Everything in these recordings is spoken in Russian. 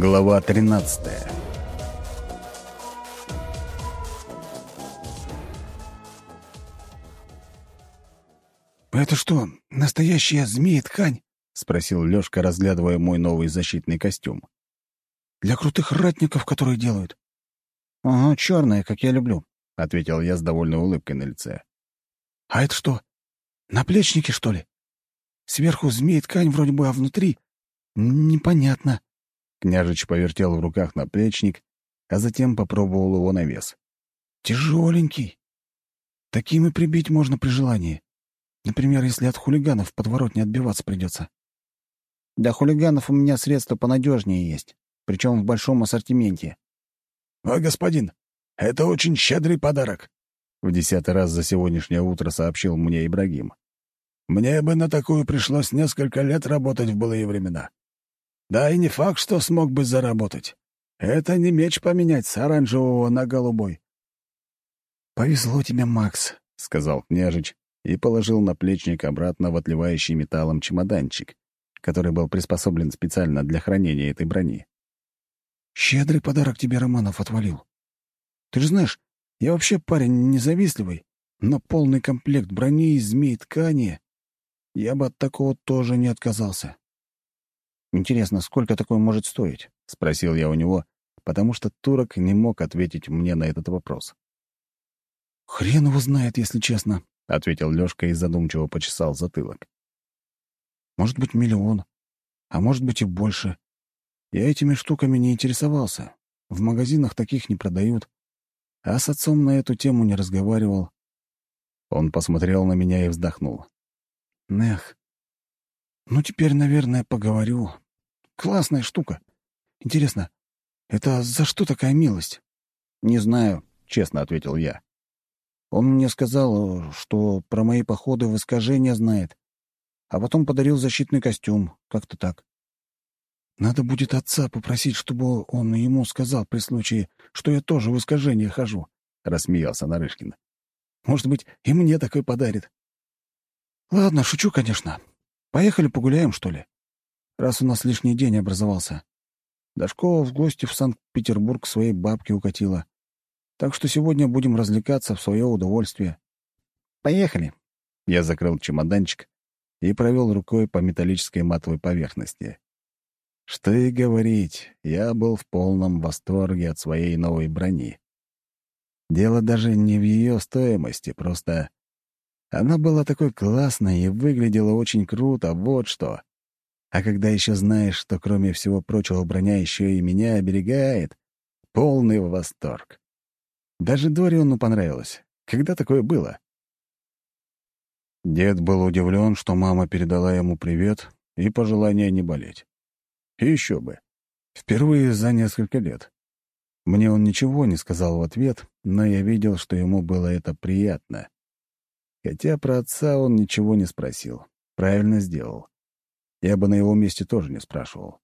Глава 13 «Это что, настоящая змея-ткань?» — спросил Лёшка, разглядывая мой новый защитный костюм. «Для крутых ратников, которые делают». «Ага, чёрная, как я люблю», — ответил я с довольной улыбкой на лице. «А это что, наплечники, что ли? Сверху змея-ткань вроде бы, а внутри... Непонятно». Княжич повертел в руках наплечник, а затем попробовал его на вес. «Тяжеленький. Таким и прибить можно при желании. Например, если от хулиганов в подворотне отбиваться придется. Для хулиганов у меня средства понадежнее есть, причем в большом ассортименте». «О, господин, это очень щедрый подарок», — в десятый раз за сегодняшнее утро сообщил мне Ибрагим. «Мне бы на такую пришлось несколько лет работать в былые времена. Да и не факт, что смог бы заработать. Это не меч поменять с оранжевого на голубой. «Повезло тебе, Макс», — сказал княжич и положил наплечник обратно в отливающий металлом чемоданчик, который был приспособлен специально для хранения этой брони. «Щедрый подарок тебе Романов отвалил. Ты же знаешь, я вообще парень независливый, но полный комплект брони из змей ткани я бы от такого тоже не отказался. «Интересно, сколько такое может стоить?» — спросил я у него, потому что турок не мог ответить мне на этот вопрос. «Хрен его знает, если честно», — ответил Лёшка и задумчиво почесал затылок. «Может быть, миллион, а может быть и больше. Я этими штуками не интересовался. В магазинах таких не продают. А с отцом на эту тему не разговаривал». Он посмотрел на меня и вздохнул. «Эх, ну теперь, наверное, поговорю. Классная штука. Интересно, это за что такая милость? Не знаю, честно ответил я. Он мне сказал, что про мои походы в искажение знает, а потом подарил защитный костюм, как-то так. Надо будет отца попросить, чтобы он ему сказал при случае, что я тоже в искажение хожу, — рассмеялся Нарышкин. Может быть, и мне такой подарит. Ладно, шучу, конечно. Поехали погуляем, что ли? раз у нас лишний день образовался. Дашкова в гости в Санкт-Петербург своей бабке укатила. Так что сегодня будем развлекаться в свое удовольствие. Поехали. Я закрыл чемоданчик и провел рукой по металлической матовой поверхности. Что и говорить, я был в полном восторге от своей новой брони. Дело даже не в ее стоимости, просто она была такой классной и выглядела очень круто, вот что. А когда еще знаешь, что кроме всего прочего броня еще и меня оберегает, полный восторг. Даже Дориону понравилось. Когда такое было? Дед был удивлен, что мама передала ему привет и пожелание не болеть. И еще бы. Впервые за несколько лет. Мне он ничего не сказал в ответ, но я видел, что ему было это приятно. Хотя про отца он ничего не спросил. Правильно сделал. Я бы на его месте тоже не спрашивал.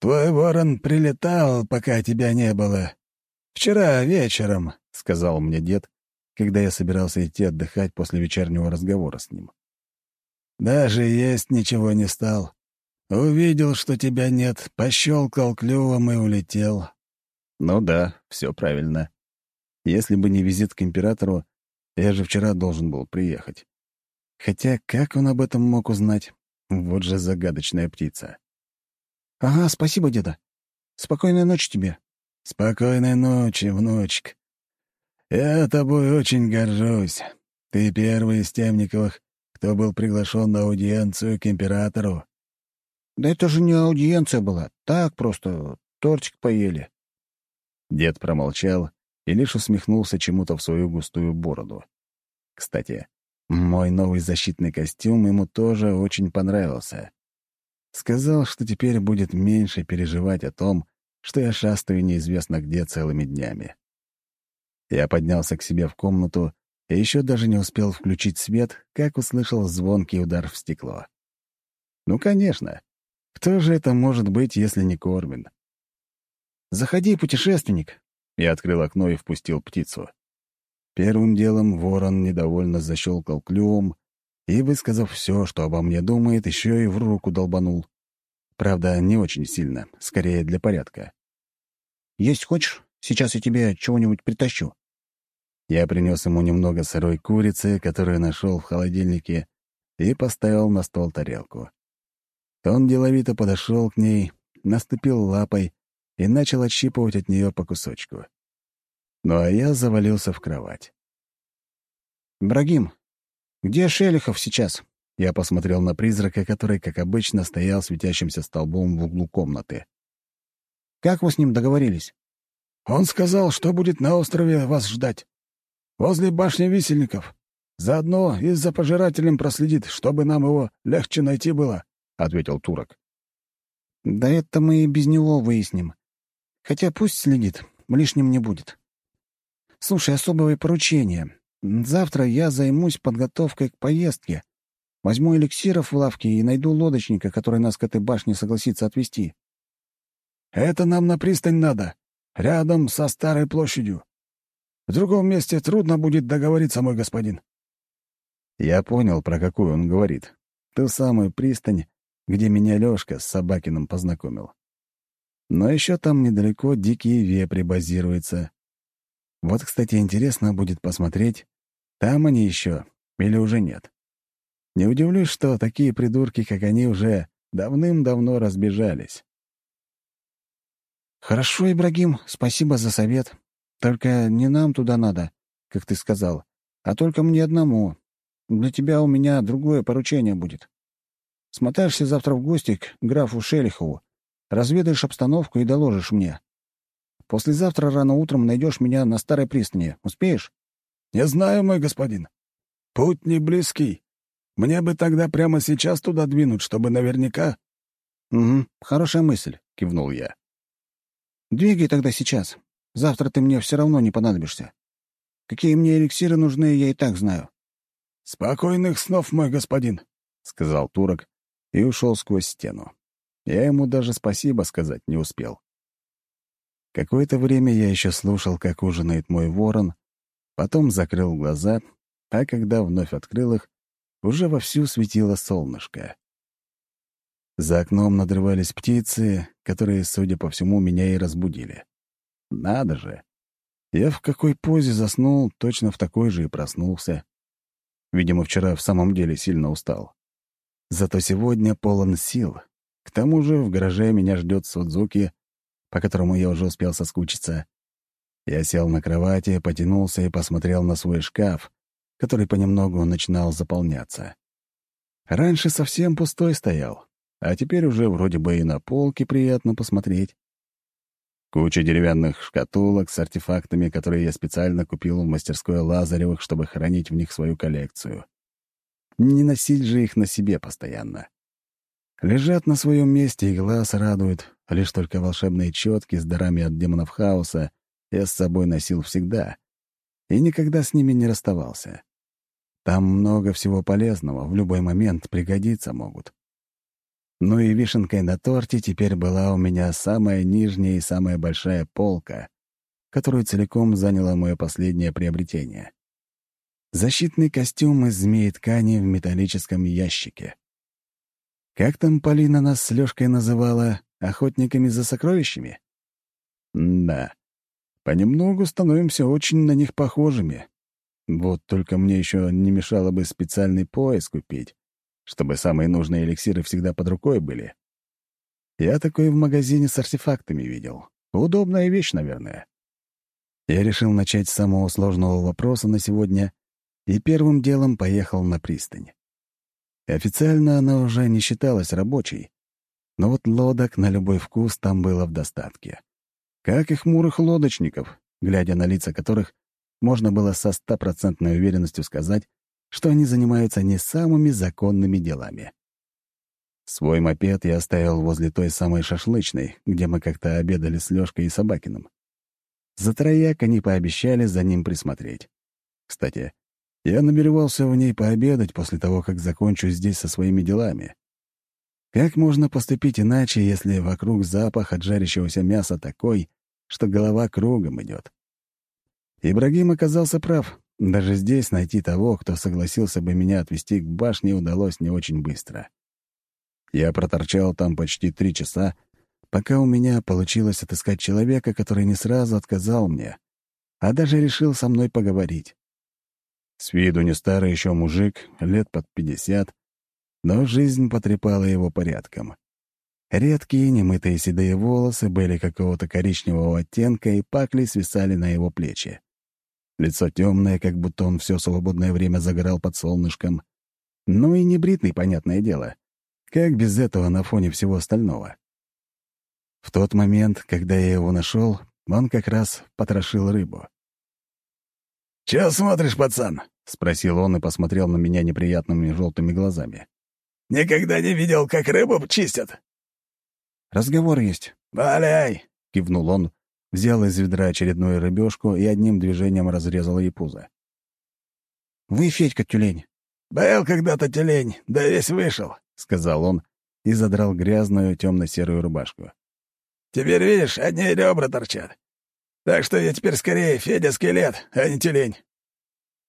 «Твой ворон прилетал, пока тебя не было. Вчера вечером», — сказал мне дед, когда я собирался идти отдыхать после вечернего разговора с ним. «Даже есть ничего не стал. Увидел, что тебя нет, пощелкал клювом и улетел». «Ну да, все правильно. Если бы не визит к императору, я же вчера должен был приехать. Хотя как он об этом мог узнать? Вот же загадочная птица. «Ага, спасибо, деда. Спокойной ночи тебе». «Спокойной ночи, внучек. Я тобой очень горжусь. Ты первый из Темниковых, кто был приглашен на аудиенцию к императору». «Да это же не аудиенция была. Так просто тортик поели». Дед промолчал и лишь усмехнулся чему-то в свою густую бороду. Кстати, мой новый защитный костюм ему тоже очень понравился. Сказал, что теперь будет меньше переживать о том, что я шастаю неизвестно где целыми днями. Я поднялся к себе в комнату и еще даже не успел включить свет, как услышал звонкий удар в стекло. Ну, конечно. Кто же это может быть, если не Корвин? «Заходи, путешественник!» Я открыл окно и впустил птицу. Первым делом ворон недовольно защелкал клювом и, высказав все, что обо мне думает, еще и в руку долбанул. правда, не очень сильно, скорее для порядка. «Есть хочешь? Сейчас я тебе чего-нибудь притащу». Я принес ему немного сырой курицы, которую нашел в холодильнике, и поставил на стол тарелку. Он деловито подошел к ней, наступил лапой и начал отщипывать от нее по кусочку. Ну а я завалился в кровать. «Брагим, где Шелихов сейчас?» Я посмотрел на призрака, который, как обычно, стоял светящимся столбом в углу комнаты. «Как вы с ним договорились?» «Он сказал, что будет на острове вас ждать. Возле башни висельников. Заодно и за пожирателем проследит, чтобы нам его легче найти было», — ответил турок. «Да это мы и без него выясним. Хотя пусть следит, лишним не будет. Слушай, особое поручение. Завтра я займусь подготовкой к поездке. Возьму эликсиров в лавке и найду лодочника, который нас к этой башне согласится отвезти. Это нам на пристань надо, рядом со старой площадью. В другом месте трудно будет договориться, мой господин. Я понял, про какую он говорит. Ту самую пристань, где меня Лёшка с Собакиным познакомил. Но еще там недалеко дикие вепри базируются. Вот, кстати, интересно будет посмотреть, там они еще или уже нет. Не удивлюсь, что такие придурки, как они, уже давным-давно разбежались. «Хорошо, Ибрагим, спасибо за совет. Только не нам туда надо, как ты сказал, а только мне одному. Для тебя у меня другое поручение будет. Смотаешься завтра в гости к графу Шелихову, разведаешь обстановку и доложишь мне. Послезавтра рано утром найдешь меня на старой пристани. Успеешь?» «Не знаю, мой господин. Путь не близкий. Мне бы тогда прямо сейчас туда двинуть, чтобы наверняка...» «Угу, хорошая мысль», — кивнул я. «Двигай тогда сейчас. Завтра ты мне все равно не понадобишься. Какие мне эликсиры нужны, я и так знаю». «Спокойных снов, мой господин», — сказал турок и ушел сквозь стену. Я ему даже спасибо сказать не успел. Какое-то время я еще слушал, как ужинает мой ворон, потом закрыл глаза, а когда вновь открыл их, уже вовсю светило солнышко. За окном надрывались птицы, которые, судя по всему, меня и разбудили. Надо же! Я в какой позе заснул, точно в такой же и проснулся. Видимо, вчера в самом деле сильно устал. Зато сегодня полон сил. К тому же в гараже меня ждет Судзуки, по которому я уже успел соскучиться. Я сел на кровати, потянулся и посмотрел на свой шкаф, который понемногу начинал заполняться. Раньше совсем пустой стоял, а теперь уже вроде бы и на полке приятно посмотреть. Куча деревянных шкатулок с артефактами, которые я специально купил в мастерской Лазаревых, чтобы хранить в них свою коллекцию. Не носить же их на себе постоянно. Лежат на своем месте и глаз радуют, лишь только волшебные четки с дарами от демонов хаоса я с собой носил всегда и никогда с ними не расставался. Там много всего полезного, в любой момент пригодиться могут. Ну и вишенкой на торте теперь была у меня самая нижняя и самая большая полка, которую целиком заняло мое последнее приобретение. Защитный костюм из змеи ткани в металлическом ящике. Как там Полина нас с Лёшкой называла охотниками за сокровищами? Да, понемногу становимся очень на них похожими. Вот только мне еще не мешало бы специальный пояс купить, чтобы самые нужные эликсиры всегда под рукой были. Я такой в магазине с артефактами видел. Удобная вещь, наверное. Я решил начать с самого сложного вопроса на сегодня и первым делом поехал на пристань. Официально она уже не считалась рабочей, но вот лодок на любой вкус там было в достатке. Как и хмурых лодочников, глядя на лица которых можно было со стопроцентной уверенностью сказать, что они занимаются не самыми законными делами. Свой мопед я оставил возле той самой шашлычной, где мы как-то обедали с Лёшкой и Собакиным. За трояк они пообещали за ним присмотреть. Кстати, я намеревался в ней пообедать после того, как закончу здесь со своими делами. Как можно поступить иначе, если вокруг запах от жарящегося мяса такой, что голова кругом идет? Ибрагим оказался прав. Даже здесь найти того, кто согласился бы меня отвезти к башне, удалось не очень быстро. Я проторчал там почти три часа, пока у меня получилось отыскать человека, который не сразу отказал мне, а даже решил со мной поговорить. С виду не старый еще мужик, лет под пятьдесят, но жизнь потрепала его порядком. Редкие немытые седые волосы были какого-то коричневого оттенка и пакли свисали на его плечи. Лицо темное, как будто он все свободное время загорал под солнышком. Ну и не бритый, понятное дело. Как без этого на фоне всего остального? В тот момент, когда я его нашел, он как раз потрошил рыбу. «Чего смотришь, пацан?» — спросил он и посмотрел на меня неприятными желтыми глазами. «Никогда не видел, как рыбу чистят». «Разговор есть». «Валяй!» — кивнул он, взял из ведра очередную рыбешку и одним движением разрезал ей пузо. «Вы Федька Тюлень?» «Был когда-то тюлень, да весь вышел», — сказал он и задрал грязную темно-серую рубашку. «Теперь, видишь, одни ребра торчат. Так что я теперь скорее Федя-скелет, а не тюлень».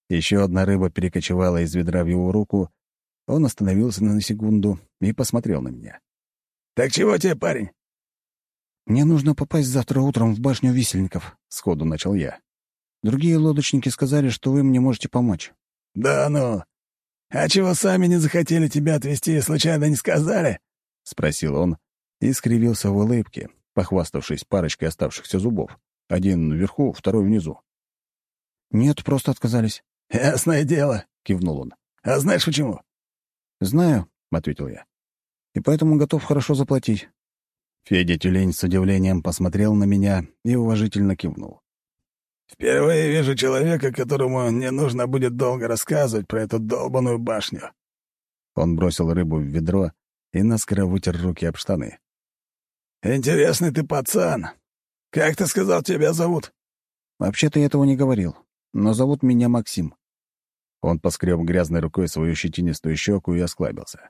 Еще одна рыба перекочевала из ведра в его руку. Он остановился на секунду и посмотрел на меня. «Так чего тебе, парень?» «Мне нужно попасть завтра утром в башню висельников», — сходу начал я. «Другие лодочники сказали, что вы мне можете помочь». «Да ну! А чего сами не захотели тебя отвезти и случайно не сказали?» — спросил он и скривился в улыбке, похваставшись парочкой оставшихся зубов. Один вверху, второй внизу. «Нет, просто отказались». «Ясное дело», — кивнул он. «А знаешь почему?» «Знаю», — ответил я и поэтому готов хорошо заплатить». Федя Тюлень с удивлением посмотрел на меня и уважительно кивнул. «Впервые вижу человека, которому не нужно будет долго рассказывать про эту долбаную башню». Он бросил рыбу в ведро и наскоро вытер руки об штаны. «Интересный ты пацан. Как ты сказал, тебя зовут?» «Вообще-то я этого не говорил, но зовут меня Максим». Он поскреб грязной рукой свою щетинистую щеку и осклабился.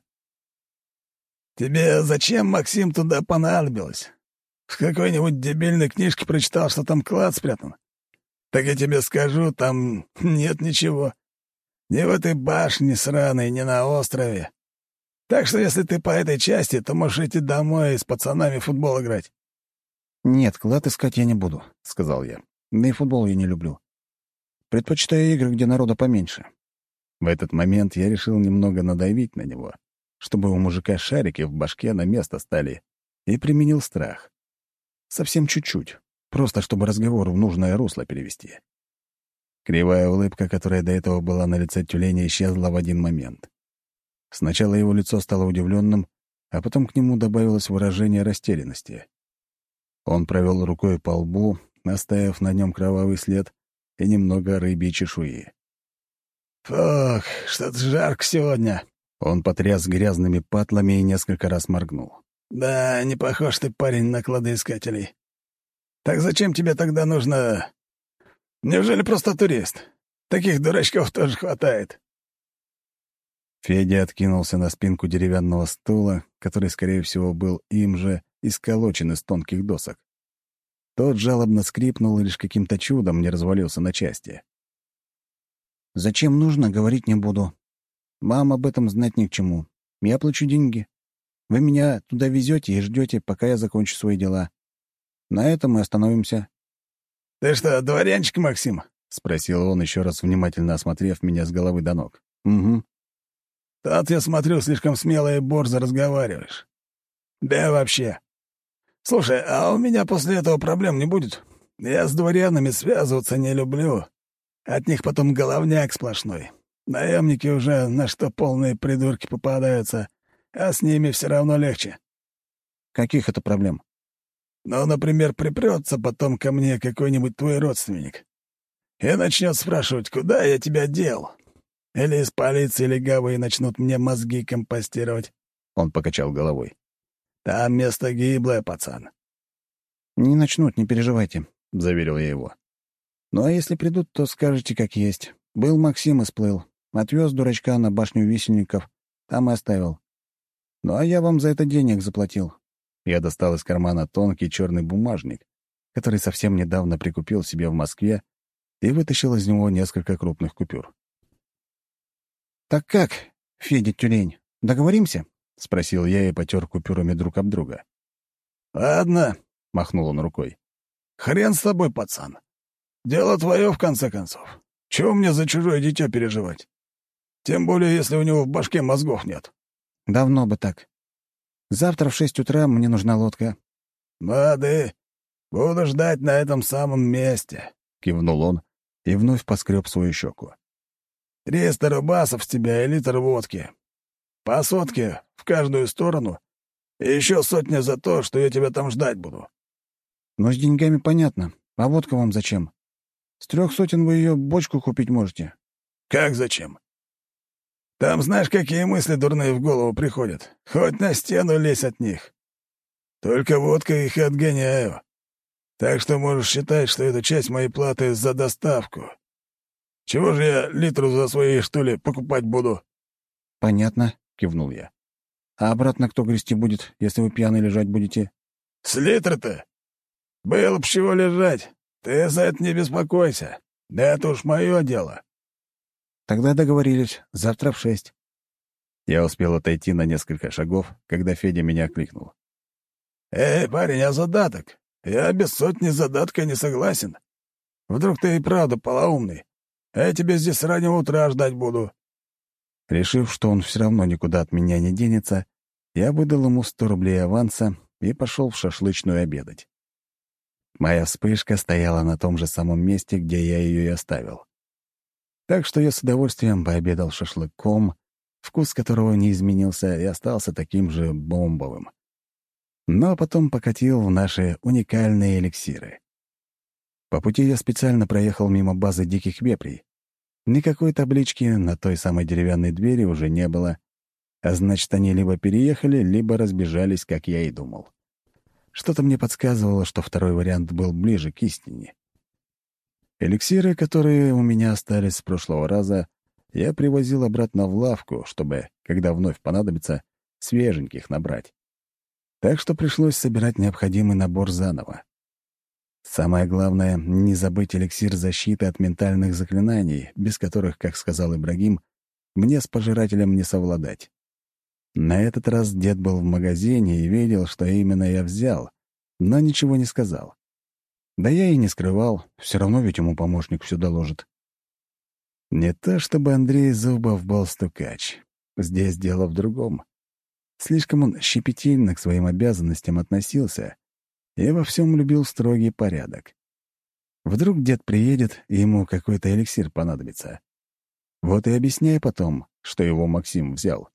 «Тебе зачем, Максим, туда понадобилось? В какой-нибудь дебильной книжке прочитал, что там клад спрятан? Так я тебе скажу, там нет ничего. Ни в этой башне сраной, ни на острове. Так что если ты по этой части, то можешь идти домой и с пацанами в футбол играть». «Нет, клад искать я не буду», — сказал я. «Да и футбол я не люблю. Предпочитаю игры, где народа поменьше». В этот момент я решил немного надавить на него чтобы у мужика шарики в башке на место стали, и применил страх. Совсем чуть-чуть, просто чтобы разговор в нужное русло перевести. Кривая улыбка, которая до этого была на лице тюленя, исчезла в один момент. Сначала его лицо стало удивленным, а потом к нему добавилось выражение растерянности. Он провел рукой по лбу, оставив на нем кровавый след и немного рыбьей чешуи. «Фух, что-то жарко сегодня», он потряс грязными патлами и несколько раз моргнул. «Да, не похож ты, парень, на кладоискателей. Так зачем тебе тогда нужно... Неужели просто турист? Таких дурачков тоже хватает». Федя откинулся на спинку деревянного стула, который, скорее всего, был им же исколочен из тонких досок. Тот жалобно скрипнул и лишь каким-то чудом не развалился на части. «Зачем нужно, говорить не буду. Вам об этом знать ни к чему. Я плачу деньги. Вы меня туда везете и ждете, пока я закончу свои дела. На этом мы остановимся». «Ты что, дворянчик, Максим?» — спросил он, еще раз внимательно осмотрев меня с головы до ног. «Угу». «Тот, я смотрю, слишком смело и борзо разговариваешь. Да вообще. Слушай, а у меня после этого проблем не будет? Я с дворянами связываться не люблю. От них потом головняк сплошной. Наемники уже на что полные придурки попадаются, а с ними все равно легче. Каких это проблем? Ну, например, припрется потом ко мне какой-нибудь твой родственник и начнет спрашивать, куда я тебя дел. Или из полиции легавые начнут мне мозги компостировать. Он покачал головой. Там место гиблое, пацан. Не начнут, не переживайте, — заверил я его. Ну а если придут, то скажете, как есть. Был Максим и сплыл. Отвез дурачка на башню висельников, там и оставил. Ну а я вам за это денег заплатил. Я достал из кармана тонкий черный бумажник, который совсем недавно прикупил себе в Москве, и вытащил из него несколько крупных купюр. «Так как, Федя Тюлень, договоримся?» — спросил я и потер купюрами друг об друга. «Ладно», — махнул он рукой. «Хрен с тобой, пацан. Дело твое, в конце концов. Чего мне за чужое дитя переживать? Тем более, если у него в башке мозгов нет». «Давно бы так. Завтра в шесть утра мне нужна лодка». «Лады, буду ждать на этом самом месте», — кивнул он и вновь поскреб свою щеку. «Триста рубасов с тебя и литр водки. По сотке в каждую сторону, и еще сотня за то, что я тебя там ждать буду». «Но с деньгами понятно. А водка вам зачем? С трех сотен вы ее бочку купить можете». «Как зачем? Там знаешь, какие мысли дурные в голову приходят. Хоть на стену лезь от них. Только водка их и отгоняю. Так что можешь считать, что это часть моей платы за доставку. Чего же я литру за свои, что ли, покупать буду?» «Понятно», — кивнул я. «А обратно кто грести будет, если вы пьяны лежать будете?» «С литра-то? Было б чего лежать. Ты за это не беспокойся. Да это уж мое дело». «Тогда договорились. Завтра в шесть». Я успел отойти на несколько шагов, когда Федя меня окликнул. «Эй, парень, а задаток? Я без сотни задатка не согласен. Вдруг ты и правда полоумный, а я тебя здесь с раннего утра ждать буду». Решив, что он все равно никуда от меня не денется, я выдал ему сто рублей аванса и пошел в шашлычную обедать. Моя вспышка стояла на том же самом месте, где я ее и оставил. Так что я с удовольствием пообедал шашлыком, вкус которого не изменился и остался таким же бомбовым. Но потом покатил в наши уникальные эликсиры. По пути я специально проехал мимо базы диких вепрей. Никакой таблички на той самой деревянной двери уже не было, а значит, они либо переехали, либо разбежались, как я и думал. Что-то мне подсказывало, что второй вариант был ближе к истине. Эликсиры, которые у меня остались с прошлого раза, я привозил обратно в лавку, чтобы, когда вновь понадобится, свеженьких набрать. Так что пришлось собирать необходимый набор заново. Самое главное — не забыть эликсир защиты от ментальных заклинаний, без которых, как сказал Ибрагим, мне с пожирателем не совладать. На этот раз дед был в магазине и видел, что именно я взял, но ничего не сказал. Да я и не скрывал, все равно ведь ему помощник все доложит. Не то чтобы Андрей Зубов был стукач. Здесь дело в другом. Слишком он щепетильно к своим обязанностям относился и во всем любил строгий порядок. Вдруг дед приедет, и ему какой-то эликсир понадобится. Вот и объясняй потом, что его Максим взял.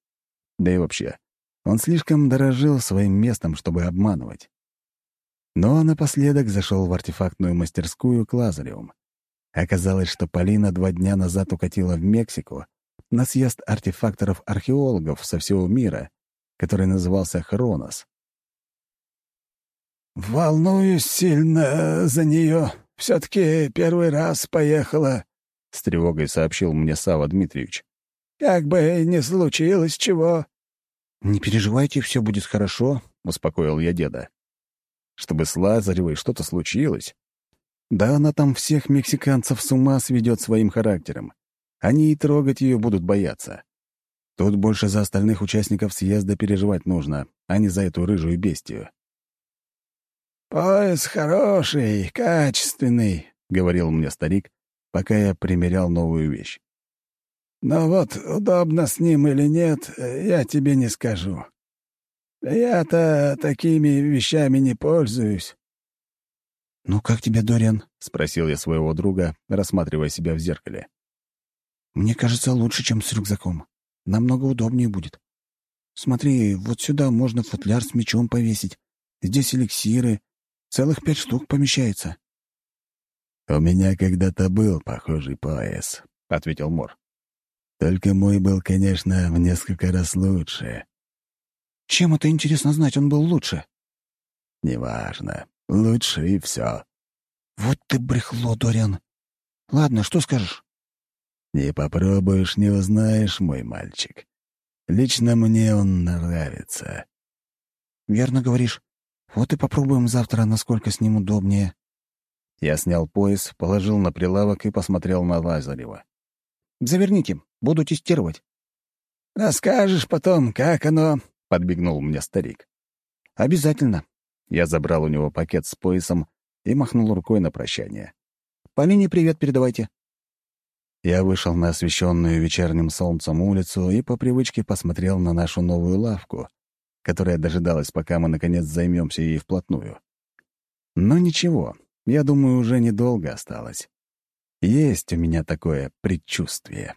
Да и вообще, он слишком дорожил своим местом, чтобы обманывать. Но напоследок зашел в артефактную мастерскую к Лазаревым. Оказалось, что Полина два дня назад укатила в Мексику на съезд артефакторов-археологов со всего мира, который назывался Хронос. «Волнуюсь сильно за нее. Все-таки первый раз поехала», — с тревогой сообщил мне Сава Дмитриевич. «Как бы ни случилось чего». «Не переживайте, все будет хорошо», — успокоил я деда. «Чтобы с Лазаревой что-то случилось? Да она там всех мексиканцев с ума сведет своим характером. Они и трогать ее будут бояться. Тут больше за остальных участников съезда переживать нужно, а не за эту рыжую бестию. «Пояс хороший, качественный», — говорил мне старик, пока я примерял новую вещь. «Но вот удобно с ним или нет, я тебе не скажу. Я-то такими вещами не пользуюсь». «Ну, как тебе, Дориан?» — спросил я своего друга, рассматривая себя в зеркале. «Мне кажется, лучше, чем с рюкзаком. Намного удобнее будет. Смотри, вот сюда можно футляр с мечом повесить. Здесь эликсиры. Целых пять штук помещается». «У меня когда-то был похожий пояс», — ответил Мор. «Только мой был, конечно, в несколько раз лучше». «Чем это интересно знать, он был лучше?» «Неважно. Лучше и все». «Вот ты брехло, Дориан. Ладно, что скажешь?» «Не попробуешь, не узнаешь, мой мальчик. Лично мне он нравится». «Верно говоришь. Вот и попробуем завтра, насколько с ним удобнее». Я снял пояс, положил на прилавок и посмотрел на Лазарева. «Заверните, буду тестировать». «Расскажешь потом, как оно?» — подбегнул мне старик. «Обязательно». Я забрал у него пакет с поясом и махнул рукой на прощание. «Полине привет передавайте». Я вышел на освещенную вечерним солнцем улицу и по привычке посмотрел на нашу новую лавку, которая дожидалась, пока мы, наконец, займемся ей вплотную. Но ничего, я думаю, уже недолго осталось. Есть у меня такое предчувствие.